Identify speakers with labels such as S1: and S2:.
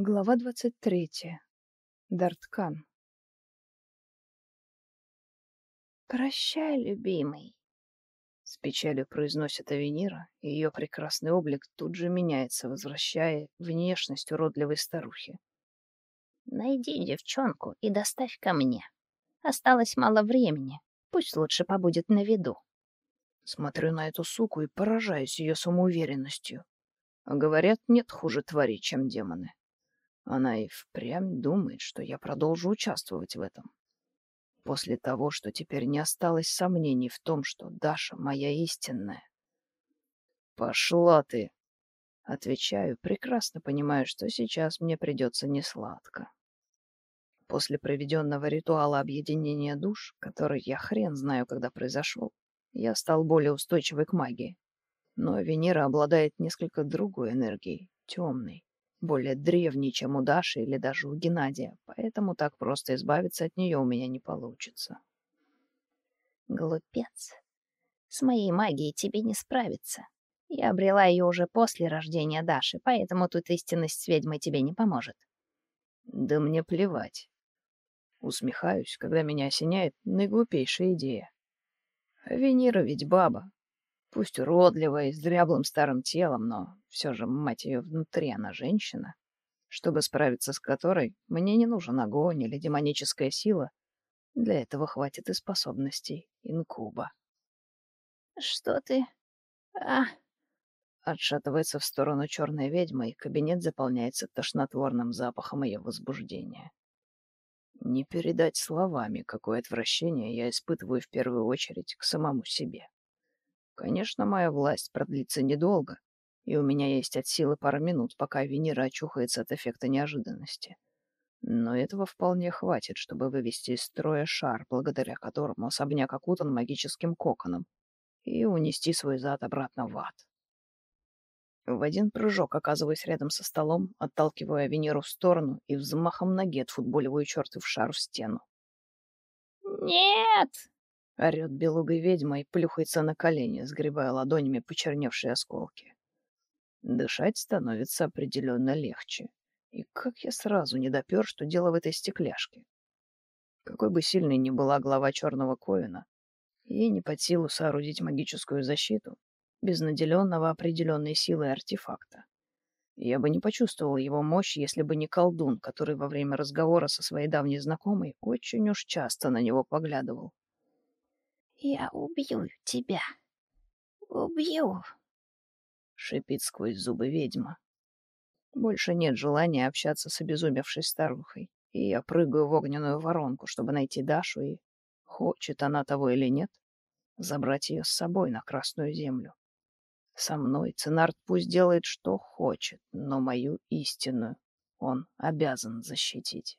S1: Глава двадцать третья. Дарткан.
S2: «Прощай, любимый», — с печалью произносит Авенира, и ее прекрасный облик тут же меняется, возвращая внешность уродливой старухи. «Найди девчонку и доставь ко мне. Осталось мало времени, пусть лучше побудет на виду».
S1: Смотрю на эту суку и поражаюсь ее самоуверенностью. А говорят, нет хуже тварей, чем демоны. Она и впрямь думает, что я продолжу участвовать в этом. После того, что теперь не осталось сомнений в том, что Даша моя истинная. «Пошла ты!» Отвечаю, прекрасно понимаю, что сейчас мне придется несладко. После проведенного ритуала объединения душ, который я хрен знаю, когда произошел, я стал более устойчивый к магии. Но Венера обладает несколько другой энергией, темной более древний, чем у Даши или даже у Геннадия, поэтому так просто избавиться от нее у меня не получится.
S2: Глупец. С моей магией тебе не справиться. Я обрела ее уже после рождения Даши, поэтому тут истинность с ведьмой тебе не поможет.
S1: Да мне плевать. Усмехаюсь, когда меня осеняет наиглупейшая идея. Венера ведь баба, Пусть уродливая и с дряблым старым телом, но все же, мать ее, внутри она женщина, чтобы справиться с которой мне не нужен огонь или демоническая сила. Для этого хватит и способностей инкуба.
S2: «Что ты? А...»
S1: Отшатывается в сторону черной ведьмы, и кабинет заполняется тошнотворным запахом ее возбуждения. Не передать словами, какое отвращение я испытываю в первую очередь к самому себе. Конечно, моя власть продлится недолго, и у меня есть от силы пара минут, пока Венера очухается от эффекта неожиданности. Но этого вполне хватит, чтобы вывести из строя шар, благодаря которому особняк окутан магическим коконом, и унести свой зад обратно в ад. В один прыжок оказываюсь рядом со столом, отталкивая Венеру в сторону и взмахом ноги отфутболиваю чертов шар в стену.
S2: «Нет!»
S1: Орет белугой ведьма и плюхается на колени, сгребая ладонями почерневшие осколки. Дышать становится определенно легче. И как я сразу не допер, что дело в этой стекляшке. Какой бы сильной ни была глава черного коина, ей не под силу соорудить магическую защиту без наделенного определенной силой артефакта. Я бы не почувствовал его мощь, если бы не колдун, который во время разговора со своей давней знакомой очень уж часто на него поглядывал.
S2: «Я убью тебя. Убью!»
S1: — шипит сквозь зубы ведьма. Больше нет желания общаться с обезумевшей старухой, и я прыгаю в огненную воронку, чтобы найти Дашу, и, хочет она того или нет, забрать ее с собой на Красную Землю. Со мной Ценарт пусть делает, что хочет, но мою истинную он обязан защитить.